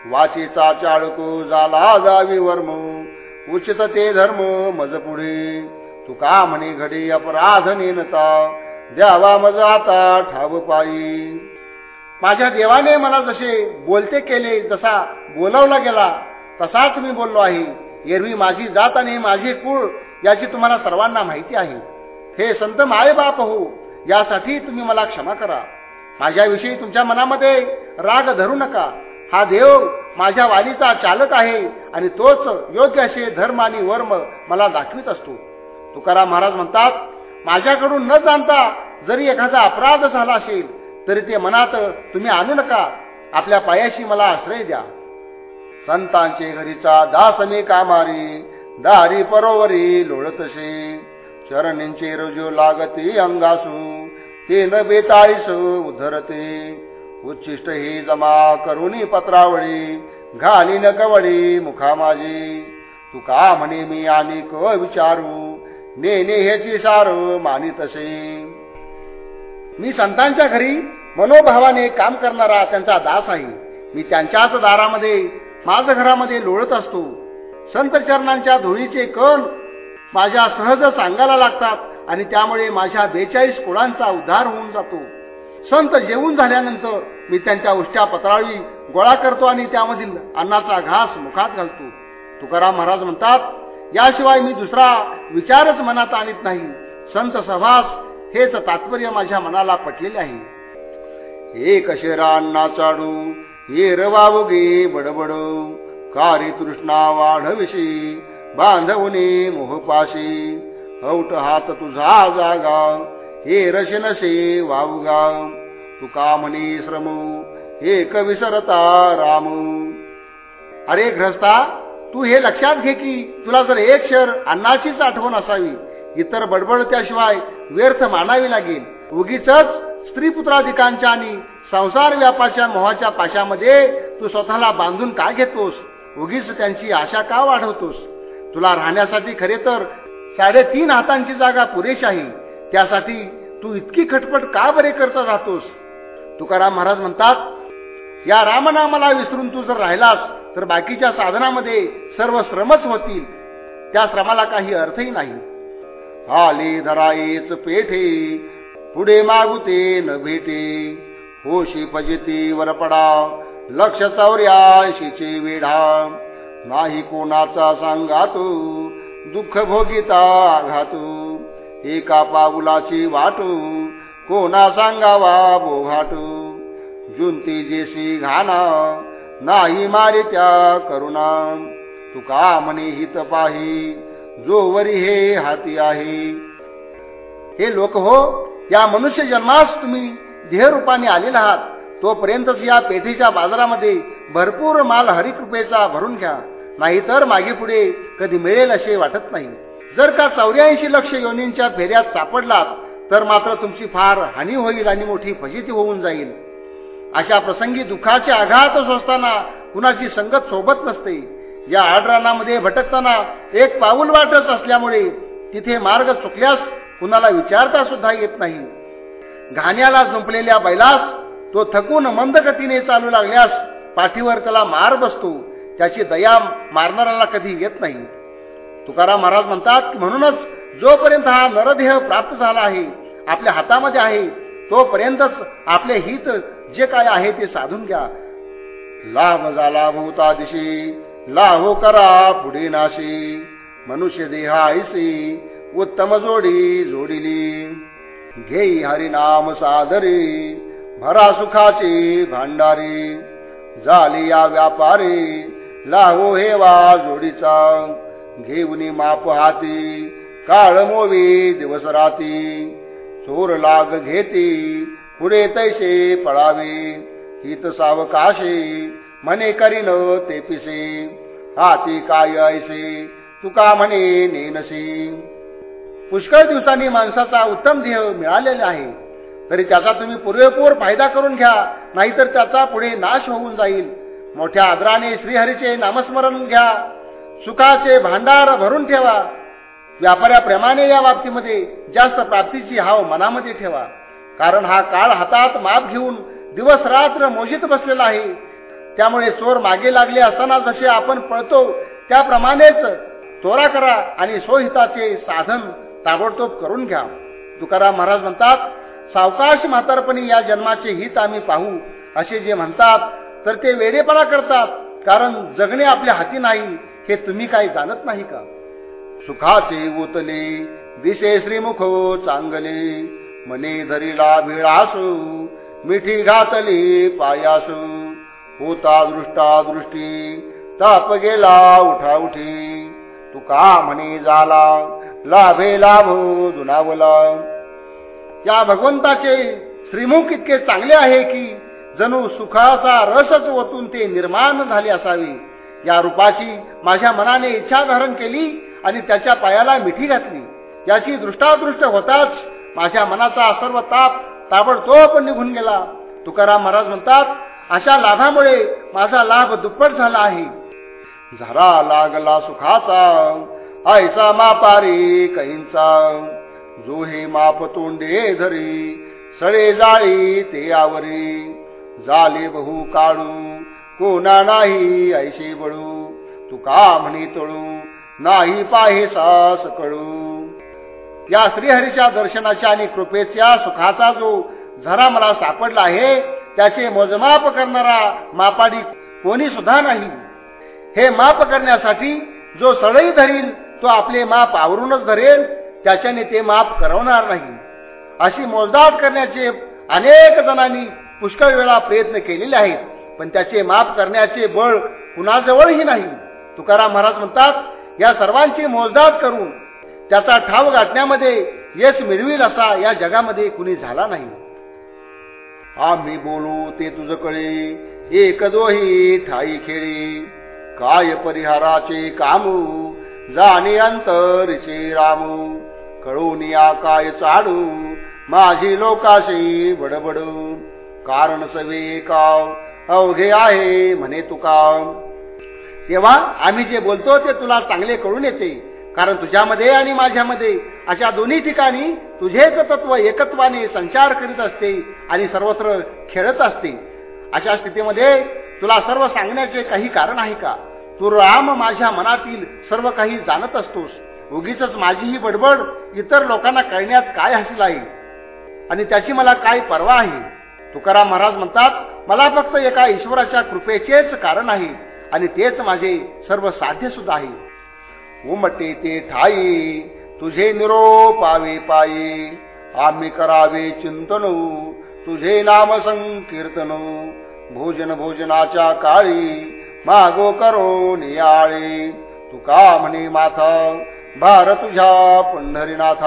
वाचीचा चाळको झाला जावी वर्म. उचित ते धर्म मज पुढे. तुका म्हणे घडी अपराध नेनता. द्यावा मज आता ठाव पायी. माझ्या देवाने मला जसे बोलते केले जसा बोलावला गेला तसाच मी बोललो आहे. एरवी माझी जात आणि माझे कुळ याची तुम्हाला सर्वांना माहिती आहे. हे संत मायबाप हो यासाठी तुम्ही मला क्षमा करा. माझ्याविषयी तुमच्या मनामध्ये राग धरू नका. हा देव माझ्या वालीचा चालक आहे आणि तोच योग्य असे धर्म आणि वर्म मला दाखवित असतो. तुकाराम महाराज म्हणतात माझ्याकडून न जाणता जरी एखादा अपराध झाला असेल तरी ते मनात तुम्ही आणू नका. आपल्या पायाशी मला आश्रय द्या. संतांचे घरीचा दास मी कामारी दारी परोवरी लोळतसे. चरणींचे रजो लागते अंगासू ते न बेताळीस उधरते. उच्चिष्ट ही जमा करुणी पत्रावळी घाली न कवळी मुखा माझी तू का म्हणे मी आणि क विचारू? नेने ह्याची सार मानितसे. मी संतांच्या घरी मनोभावाने काम करणारा त्यांचा दास आहे. मी त्यांच्याच दारामध्ये माझ घरामध्ये लोळत असतो. संत चरणांच्या धुळीचे कण माझ्या सहज सांगायला लागतात आणि त्यामुळे माझ्या बेचाळीस कुळांचा उद्धार होऊन जातो. संत जेवून झाल्यानंतर मी त्यांच्या उष्ट्या पत्राळी गोळा करतो आणि त्यामधील अन्नाचा घास मुखात घालतो. तुकाराम महाराज म्हणतात याशिवाय मी दुसरा विचारच मनात आणत नाही. संत सभास हेच तात्पर्य माझ्या मनाला पटलेले आहे. एक शेरांना अन्ना चाडू ये रवावगे बडबड कारी तृष्णा वाढविशी बांधवने मोहपाशी औट हात तुझा जागा हे रशनसे वावगा. तुका म्हणे श्रम हे कविसरता राम. अरे ग्रस्ता तू हे लक्षात घे की तुला जर एक शहर अन्नाचीच आठवण असावी. इतर बडबड त्याशिवाय व्यर्थ मानावी लागेल. उगीच स्त्री पुत्राधिकांच्या आणि संसार व्यापाच्या मोहाच्या पाशामध्ये तू स्वतःला बांधून का घेतोस? उगीच त्यांची आशा का वाढवतोस? तुला राहण्यासाठी खरे तर साडेतीन हातांची जागा पुरेश आहे. त्यासाठी तू इतकी खटपट का बरे करता राहतोस तुकाराम महाराज म्हणतात या रामनामाला विसरून तू जर राहिलास तर बाकीच्या साधनामध्ये सर्व श्रमच होतील. त्या श्रमाला काही अर्थही नाही. आली धराईच पेठे. पुढे मागुते न भेटे. होशी फजिती वरपडा लक्ष चौऱ्याशीचे वेढा. नाही कोणाचा सांगातो. दुःख भोगिता घातू एका पाऊलाची वाटू. कोणा सांगावा बोघाटू. जुंती जेशी घाना नाही मारित्या करुणा. तुका म्हणे हित पाही. जो वरी हे हाती आहे. हे लोक हो या मनुष्य जन्मास तुम्ही ध्येय आलेला आहात तोपर्यंतच या पेठीच्या बाजारामध्ये भरपूर माल हरिकृपेचा भरून घ्या. नाहीतर मागे पुढे कधी मिळेल असे वाटत नाही. जर का चौऱ्याऐंशी लक्ष योनींच्या फेऱ्यात सापडलात तर मात्र तुमची फार हानी होईल आणि मोठी फजिती होऊन जाईल. अशा प्रसंगी दुःखाचे आघातच असताना कुणाची संगत सोबत नसते. या आडरानामध्ये भटकताना एक पाऊल वाटत असल्यामुळे तिथे मार्ग चुकल्यास कुणाला विचारता सुद्धा येत नाही. घाण्याला जुंपलेल्या बैलास तो थकून मंद गतीने चालू लागल्यास पाठीवर त्याला मार बसतो. त्याची दया मारणाऱ्याला कधी येत नाही. तुकाराम महाराज म्हणतात म्हणूनच जोपर्यंत हा नरदेह प्राप्त झाला आहे आपल्या हातामध्ये आहे तोपर्यंतच आपले हित जे काय आहे ते साधून घ्या. लाभ झाला भूता दिशी लाहो करा पुढे नाशी. मनुष्य देहायसी उत्तम जोडी जोडिली. घेई हरिनाम सादरी भरा सुखाची भांडारी. झाली या व्यापारी लाहो हेवा जोडीचा. घेऊनी माप हाती काळ मोवी दिवस राती. चोर लाग घेती पुढे तैसे पळावे. हित सावकाशी म्हणे करीन ते पिसे हाती काय ऐसे तुका म्हणे नेनसे. पुष्कळ दिवसांनी माणसाचा उत्तम देह मिळालेला आहे. तरी त्याचा तुम्ही पूर्वेपूर फायदा करून घ्या नाहीतर त्याचा पुढे नाश होऊन जाईल. मोठ्या आदराने श्रीहरीचे नामस्मरण घ्या. सुखाचे भांडार भरून ठेवा. व्यापाऱ्याप्रमाणे या बाबतीमध्ये जास्त प्राप्तीची हाव मनामध्ये ठेवा. कारण हा काळ हातात माप घेऊन दिवस रात्र मोजित बसलेला आहे. त्यामुळे चोर मागे लागले असताना जसे आपण पळतो त्याप्रमाणेच चोरा करा आणि स्वहिताचे साधन ताबडतोब करून घ्या. तुकाराम महाराज म्हणतात सावकाश म्हातारपणी या जन्माचे हित आम्ही पाहू. असे जे म्हणतात तर ते वेडेपणा करतात कारण जगणे आपल्या हाती नाही हे तुम्ही काही जाणत नाही का? सुखाचे उतले दिशे श्रीमुख चांगले मने धरीला भिळासू मिठी घातली पायासू होता दृष्टा दृष्टी ताप गेला उठा उठी. तुका म्हणे झाला लाभे लाभ दुनावला. या भगवंताचे श्रीमुख इतके चांगले आहे की जणू सुखाचा रसच ओतून ते निर्माण झाले असावे. या रूपाची माझ्या मनाने इच्छा धारण केली आणि त्याच्या पायाला मिठी घातली. याची दृष्टादृष्ट होताच माझ्या मनाचा सर्व ताप ताबडतोब निघून गेला. तुकाराम महाराज म्हणतात अशा लाभामुळे माझा लाभ दुप्पट झाला आहे. झरा लागला सुखाचा आईचा मापारी कैंचा जो हे माप तोंडे धरी सळे जाळी ते आवरी. जाले बहु काढू कोणा नाही ऐशी बळू. तुका म्हणी तळू नाही पाहे सास कळू. या श्रीहरीच्या दर्शनाच्या आणि कृपेच्या सुखाचा जो झरा मला सापडला आहे त्याचे मोजमाप करणारा मापाडी कोणी सुद्धा नाही. हे माप करण्यासाठी जो सळई धरील तो आपले माप आवरूनच धरेल त्याच्याने ते माप करवणार नाही. अशी मोजदाट करण्याचे अनेक जणांनी पुष्कळ वेळा प्रयत्न केलेले आहेत पण त्याचे माप करण्याचे बळ कुणाजवळही नाही. तुकाराम महाराज म्हणतात या सर्वांची मोजदाट करून त्याचा ठाव गाठण्यामध्ये यश मिळविल असा या जगामध्ये कुणी झाला नाही. आम्ही बोलू ते तुझ कळे. एक दोही ठाई खेळी. काय परिहाराचे कामू जाणे अंतरचे रामू. कळून या काय चाडू माझी लोकाशी बडबडू. कारण सवे काव अवघे आहे म्हणे तुका. तेव्हा आम्ही जे बोलतो ते तुला चांगले कळून येते. कारण तुझ्यामध्ये आणि माझ्यामध्ये अशा दोन्ही ठिकाणी तुझेच तत्व एकत्वाने संचार करीत असते आणि सर्वत्र खेळत असते. अशा स्थितीमध्ये तुला सर्व सांगण्याचे काही कारण आहे का? तू राम माझ्या मनातील सर्व काही जाणत असतोस. उगीच माझी ही बडबड इतर लोकांना कळण्यात काय हसील आहे? आणि त्याची मला काय पर्वा आहे? तुकाराम महाराज म्हणतात मला फक्त एका ईश्वराच्या कृपेचेच कारण आहे आणि तेच माझे सर्व साध्य सुद्धा आहे. उमटे ते ठाई तुझे निरोपावे पायी. आम्ही करावे चिंतन तुझे नाम संकीर्तन. भोजन भोजनाच्या काळी मागो करो नियाळे. तुका म्हणे माथा भार तुझ्या पंढरीनाथ.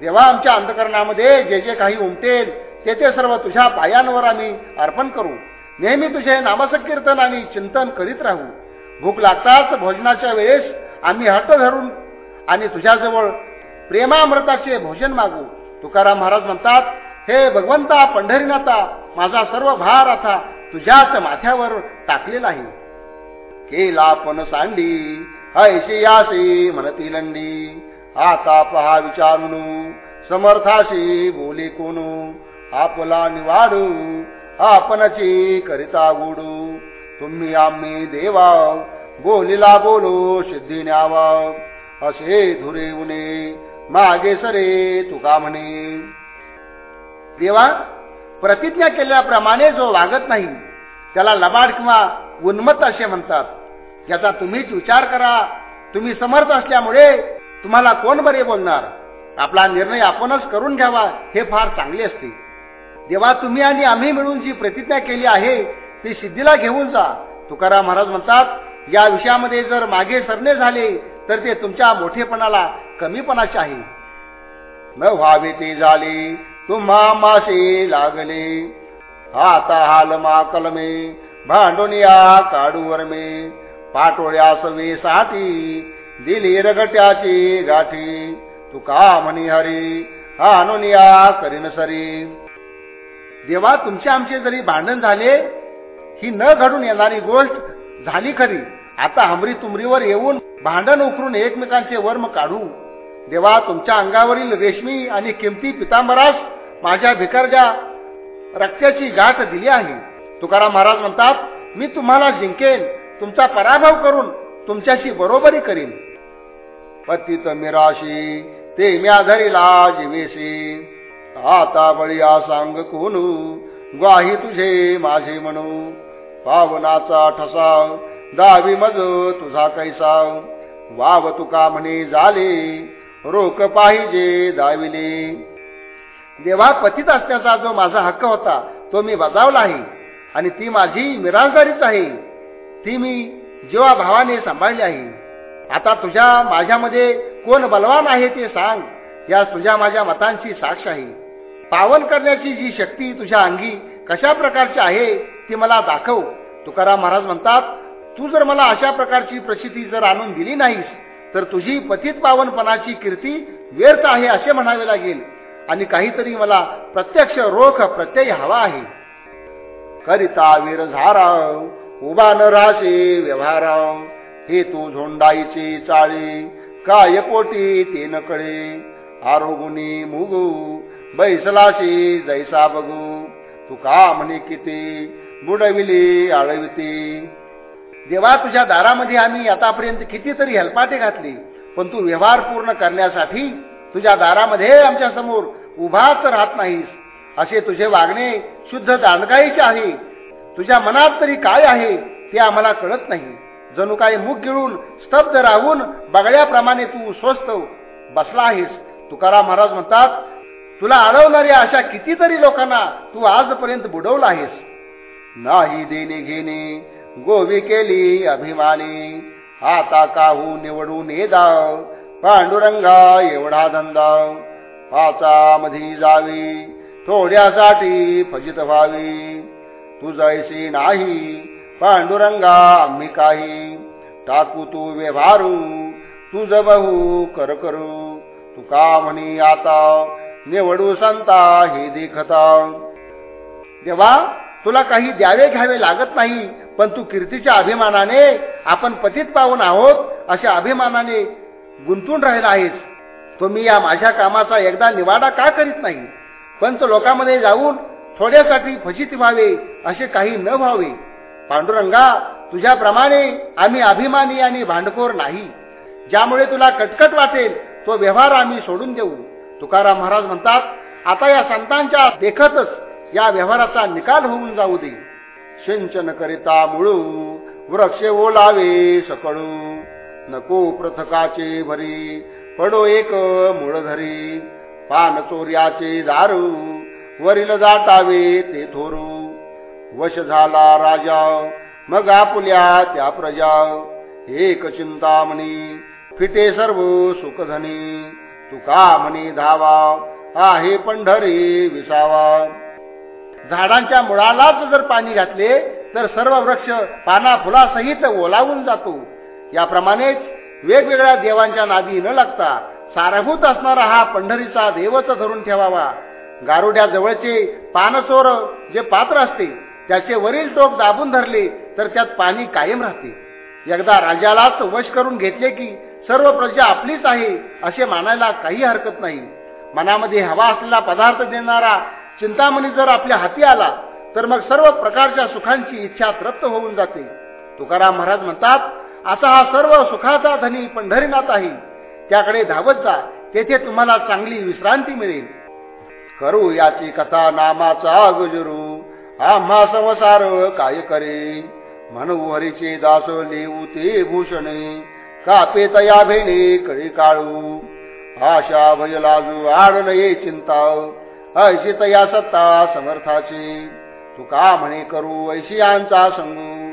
देवा आमच्या अंतकरणामध्ये जे जे काही उमटेल ते ते सर्व तुझ्या पायांवर आम्ही अर्पण करू. नेहमी तुझे नामसंकीर्तन आणि चिंतन करीत राहू. भूक लागताच भोजनाच्या वेळेस आम्ही हट धरून आणि तुझ्याजवळ प्रेमामृताचे भोजन मागू. तुकाराम महाराज म्हणतात हे भगवंता पंढरीनाथा माझा सर्व भार आता तुझ्याच माथ्यावर टाकलेला आहे. केला पण सांडी ऐशी यासी म्हणती लंडी आता पहा विचारू समर्थाशी बोले कोणू. आपला निवाडू आपणची करिता गुडू तुम्ही आम्ही देवा. बोलीला बोलो सिद्धी न्यावा. असे धुरे उने मागे सरे तुका म्हणे. देवा प्रतिज्ञा केल्याप्रमाणे जो वागत नाही त्याला लबाड किंवा उन्मत असे म्हणतात. याचा तुम्हीच विचार करा. तुम्ही समर्थ असल्यामुळे तुम्हाला कोण बरे बोलणार? आपला निर्णय आपणच करून घ्यावा हे फार चांगले असते. जेव्हा तुम्ही आणि आम्ही मिळून जी प्रतिज्ञा केली आहे ती सिद्धीला घेऊन जा. तुकाराम महाराज म्हणतात या विषयामध्ये जर मागे सरणे झाले तर ते तुमच्या मोठेपणाला कमीपणाचे आहे. न व्हावे ते झाले तुम्हा मासे लागले. आता हाल मा कलमे भांडोनिया या काडूवर मे पाटोळ्या सवेसाठी दिली रगट्याची गाठी. तुका म्हणी हरी आणून करीन सरी. देवा तुमचे आमचे जरी भांडण झाले ही न घडून येणारी गोष्ट झाली खरी. आता हमरी तुमरीवर येऊन भांडण उकरून एकमेकांचे वर्म काढू. देवा तुमच्या अंगावरील रेशमी आणि किमती पितांबरास माझ्या भिकारच्या रक्ताची गाठ दिली आहे. तुकाराम महाराज म्हणतात मी तुम्हाला जिंकेन तुमचा पराभव करून तुमच्याशी बरोबरी करीन. पतित मिराशी ते म्याधरीला जीवेशी. आता बळी सांग कोणू ग्वाही तुझे माझे म्हणू. पावनाचा ठसा. दावी मज तुझा कैसा. वाव तुका म्हणे झाले रोक पाहिजे दाविले. देवा पतित असण्याचा जो माझा हक्क होता तो मी बजावला आहे. आणि ती माझी मिराजदारीच आहे. ती मी जेव्हा भावाने सांभाळली आहे. आता तुझ्या माझ्यामध्ये कोण बलवान आहे ते सांग. या तुझ्या माझ्या मतांची साक्ष आहे. पावन करण्याची जी शक्ती तुझ्या अंगी कशा प्रकारची आहे ती मला दाखव. तुकाराम महाराज म्हणतात तू जर मला अशा प्रकारची प्रसिद्धी जर आणून दिली नाहीस तर तुझी पतित पावनपणाची कीर्ती व्यर्थ आहे असे म्हणावे लागेल. आणि काहीतरी मला प्रत्यक्ष रोख प्रत्यय हवा आहे. करिता वीर झाराव उभा न राशी हे तू झोंडाईचे चाळे काय कोटी ते न कळे आरोगुनी मुगू बैसलाशी जैसा बघू तू का म्हणे किती बुडविली आळविती. देवा तुझ्या दारामध्ये आम्ही आतापर्यंत कितीतरी हेलपाटे घातले पण तू व्यवहार पूर्ण करण्यासाठी तुझ्या दारामध्ये आमच्यासमोर उभाच राहत नाहीस. असे तुझे वागणे शुद्ध दांडगाईचे आहे. तुझ्या मनात तरी काय आहे ते आम्हाला कळत नाही. जणू काही मुख गिळून स्तब्ध राहून बगड्याप्रमाणे तू स्वस्त बसला आहेस. तुकाराम महाराज म्हणतात तुला अडवणाऱ्या अशा कितीतरी लोकांना तू आजपर्यंत बुडवला आहेस. नाही देणे घेणे गोवी केली अभिमानी. आता काहू निवडून ये दाव पांडुरंगा एवढा धंदा. पाचा मधी जावी थोड्यासाठी फजित व्हावी. तुझैशी नाही पांडुरंगा आम्ही काही. टाकू तू व्यवहारू तुझ बहु कर करू. तू का म्हणी आता निवडू संता हे देखता. देवा तुला काही द्यावे घ्यावे लागत नाही पण तू कीर्तीच्या अभिमानाने आपण पतित पाहून आहोत अशा अभिमानाने गुंतून राहिला आहेस. तुम्ही या माझ्या कामाचा एकदा निवाडा का करीत नाही? पंच लोकांमध्ये जाऊन थोड्यासाठी फजित व्हावे असे काही न व्हावे. पांडुरंगा तुझ्याप्रमाणे आम्ही अभिमानी आणि भांडखोर नाही. ज्यामुळे तुला कटकट वाटेल तो व्यवहार आम्ही सोडून देऊ. तुकाराम महाराज म्हणतात आता या संतांच्या देखतच या व्यवहाराचा निकाल होऊन जाऊ दे. सिंचन करिता मुळू वृक्ष ओलावे सकळू. नको पृथकाचे भरी पडो एक मूळ धरी पान चोर्याचे दारू वरील जाटावे ते थोरू. वश झाला राजा मग आपुल्या त्या प्रजा. एक चिंतामणी फिटे सर्व सुखधनी. तुका म्हणी धावा आहे पंढरी विसावा. झाडांच्या मुळालाच जर पाणी घातले तर सर्व वृक्ष पाना फुलासहित ओलावून जातो. याप्रमाणेच वेगवेगळ्या देवांच्या नादी न लागता सारभूत असणारा हा पंढरीचा देवच धरून ठेवावा. गारुड्या जवळचे पानचोर जे पात्र असते त्याचे वरील टोक दाबून धरले तर त्यात पाणी कायम राहते. एकदा राजालाच वश करून घेतले की सर्व प्रजा आपलीच आहे असे मानायला काही हरकत नाही. मनामध्ये हवा असलेला पदार्थ देणारा चिंतामणी जर आपल्या हाती आला तर मग सर्व प्रकारच्या सुखांची इच्छा तृप्त होऊन जाते. तुकाराम महाराज म्हणतात असा हा सर्व सुखाचा धनी पंढरीनाथ आहे. त्याकडे धावत जा तेथे तुम्हाला चांगली विश्रांती मिळेल. करू याची कथा नामाचा गुजरू आम्हा संसार काय करे? म्हणू हरीचे दास लिहू ते भूषणे कापे तया भेणे कळी काळू. आशा भय लाजू आड नये चिंताव. ऐशी तया सत्ता समर्थाची. तू का म्हणे करू ऐशियांचा संगू.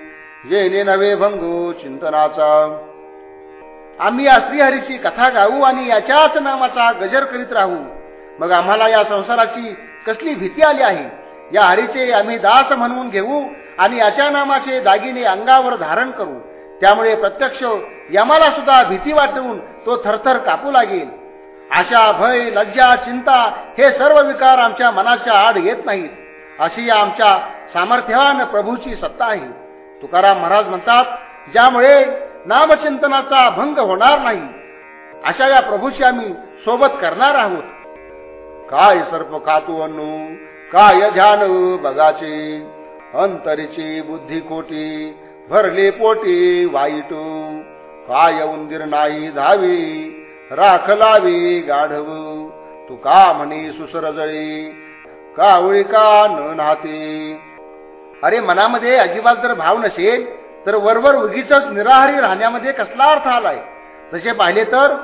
येणे नवे भंगू चिंतनाचा. आम्ही या श्रीहरीची कथा गाऊ आणि याच्याच नामाचा गजर करीत राहू. मग आम्हाला या संसाराची कसली भीती आली आहे? या हरीचे आम्ही दास म्हणून घेऊ आणि याच्या नामाचे दागिने अंगावर धारण करू. त्यामुळे प्रत्यक्ष यमाला सुद्धा भीती वाटवून तो थरथर कापू लागेल. आशा भय लज्जा चिंता हे सर्व विकार आमच्या मनाच्या आड येत नाहीत. अशी या आमच्या सामर्थ्यवान प्रभूची सत्ता आहे. तुकाराम महाराज म्हणतात ज्यामुळे नामचिंतनाचा भंग होणार नाही अशा या प्रभूशी आम्ही सोबत करणार आहोत. काय सर्प खातू अनु? काय ध्यान बघाचे? अंतरीची बुद्धी कोटी भरले पोटी वाईट. काय उंदीर नाही धावी? राखलावी गाढव. तू का म्हणे सुसरजळी? कावळी का न नाते अरे मनामध्ये अजिबात जर भाव नसेल तर वरवर उगीच निराहारी राहण्यामध्ये कसला अर्थ आलाय? तसे पाहिले तर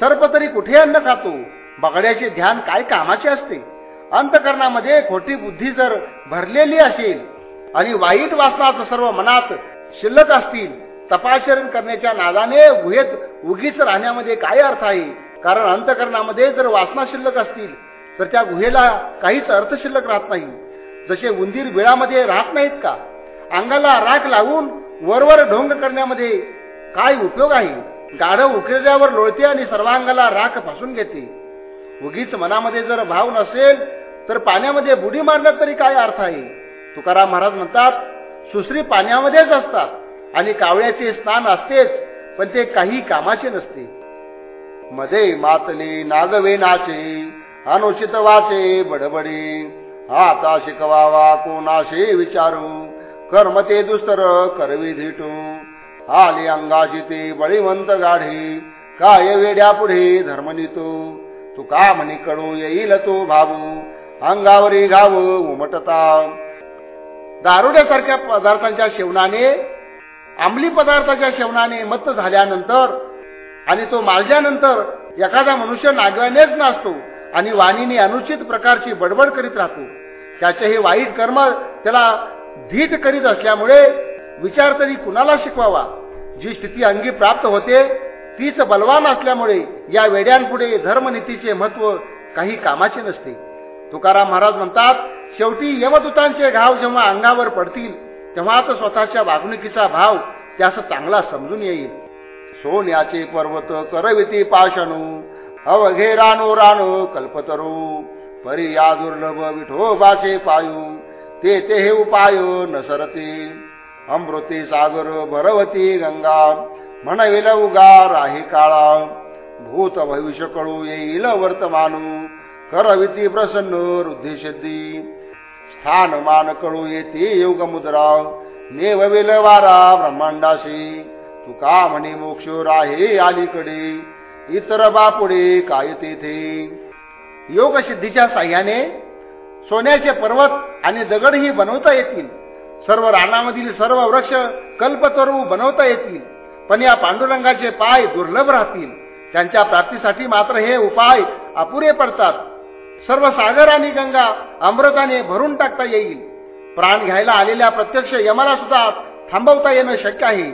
सर्प तरी कुठे अन्न खातो? बगड्याचे ध्यान काय कामाचे असते? अंतकरणामध्ये खोटी बुद्धी जर भरलेली असेल आणि वाईट वासनाच सर्व मनात शिल्लक असतील तपाचरण करण्याच्या नादाने गुहेत उगीच राहण्यामध्ये काय अर्थ आहे? कारण अंतकरणामध्ये जर वासना शिल्लक असतील तर त्या गुहेला काहीच अर्थ शिल्लक राहत नाही. जसे उंदीर बिळामध्ये राहत नाहीत का? अंगाला राख लावून वरवर ढोंग करण्यामध्ये काय उपयोग आहे? गाढव उकळल्यावर लोळते आणि सर्वांगाला राख फासून घेते. उगीच मनामध्ये जर भाव नसेल तर पाण्यामध्ये बुडी मारण्यात तरी काय अर्थ आहे? तुकाराम महाराज म्हणतात सुसरी पाण्यामध्येच असतात. आणि कावळ्याचे स्नान असतेच पण ते काही कामाचे नसते. मध्ये मातले नागवे नाचे अनुचित वाचे बडबडे. आता शिकवावा कोणाशे विचारू कर्म ते दुस्तर करवी धिटू आली अंगाशी ते बळीवंत गाढे काय वेड्या पुढे धर्मनितो तू का म्हणी कडू येईल तो भाऊ अंगावरी घाव उमटता. दारुड्यासारख्या पदार्थांच्या सेवनाने अंमली पदार्थाच्या सेवनाने मत्त झाल्यानंतर आणि तो मालल्यानंतर एखादा मनुष्य नागव्यानेच नाचतो आणि वाणीने अनुचित प्रकारची बडबड करीत राहतो. त्याचे हे वाईट कर्म त्याला धीट करीत असल्यामुळे विचार तरी कुणाला शिकवावा? जी स्थिती अंगी प्राप्त होते तीच बलवान असल्यामुळे या वेड्यांपुढे धर्मनीतीचे महत्त्व काही कामाचे नसते. तुकाराम महाराज म्हणतात शेवटी यमदूतांचे घाव जेव्हा अंगावर पडतील तेव्हाच स्वतःच्या वागणुकीचा भाव त्यास चांगला समजून येईल. सोन्याचे पर्वत करविती पाषणू अवघे रानो रानो कल्पतरू परी या दुर्लभ विठोबाचे पायू ते ते हे उपाय नसरते. अमृती सागर भरवती गंगा म्हणविल उगार आहे काळा. भूत भविष्य कळू येईल वर्तमानू करविती प्रसन्न वृद्धी स्थान मान कळू येते योग मुद्रा नेवविल वारा ब्रह्मांडाशी तुका म्हणे मोक्ष राहे अलीकडे। इतर बापुडे काय तेथे योग सिद्धीच्या साह्याने सोन्याचे पर्वत आणि दगडही बनवता येतील। सर्व रानामधील सर्व वृक्ष कल्पतरू बनवता येतील। पण या पांडुरंगाचे पाय दुर्लभ राहतील। त्यांच्या प्राप्तीसाठी मात्र हे उपाय अपुरे पडतात। सर्व सागर आणि गंगा अमृताने भरून टाकता येईल. प्राण घ्यायला आलेल्या प्रत्यक्ष यमाला सुद्धा थांबवता येणं शक्य आहे.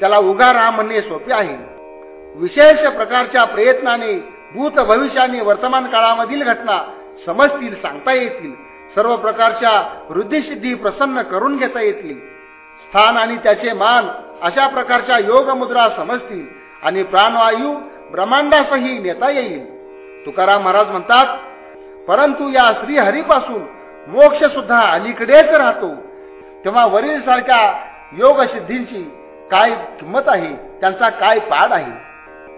त्याला उगा राम म्हणणे सोपे आहे. विशेष प्रकारच्या प्रयत्नाने भूत भविष्याने वर्तमान काळामधील घटना समजतील सांगता येतील. सर्व प्रकारच्या वृद्धिसिद्धी प्रसन्न करून घेता येतील. स्थान आणि त्याचे मान अशा प्रकारच्या योग मुद्रा समजतील आणि प्राणवायू ब्रह्मांडासही नेता येईल. तुकाराम महाराज म्हणतात परंतु या श्रीहरीपासून मोक्ष सुद्धा अलीकडेच राहतो. तेव्हा वरील सारख्या योग सिद्धींची काय किंमत आहे? त्यांचा काय पाड आहे?